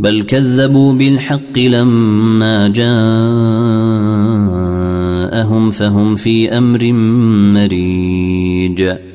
بل كذبوا بالحق لما جاءهم فهم في أمر مريج.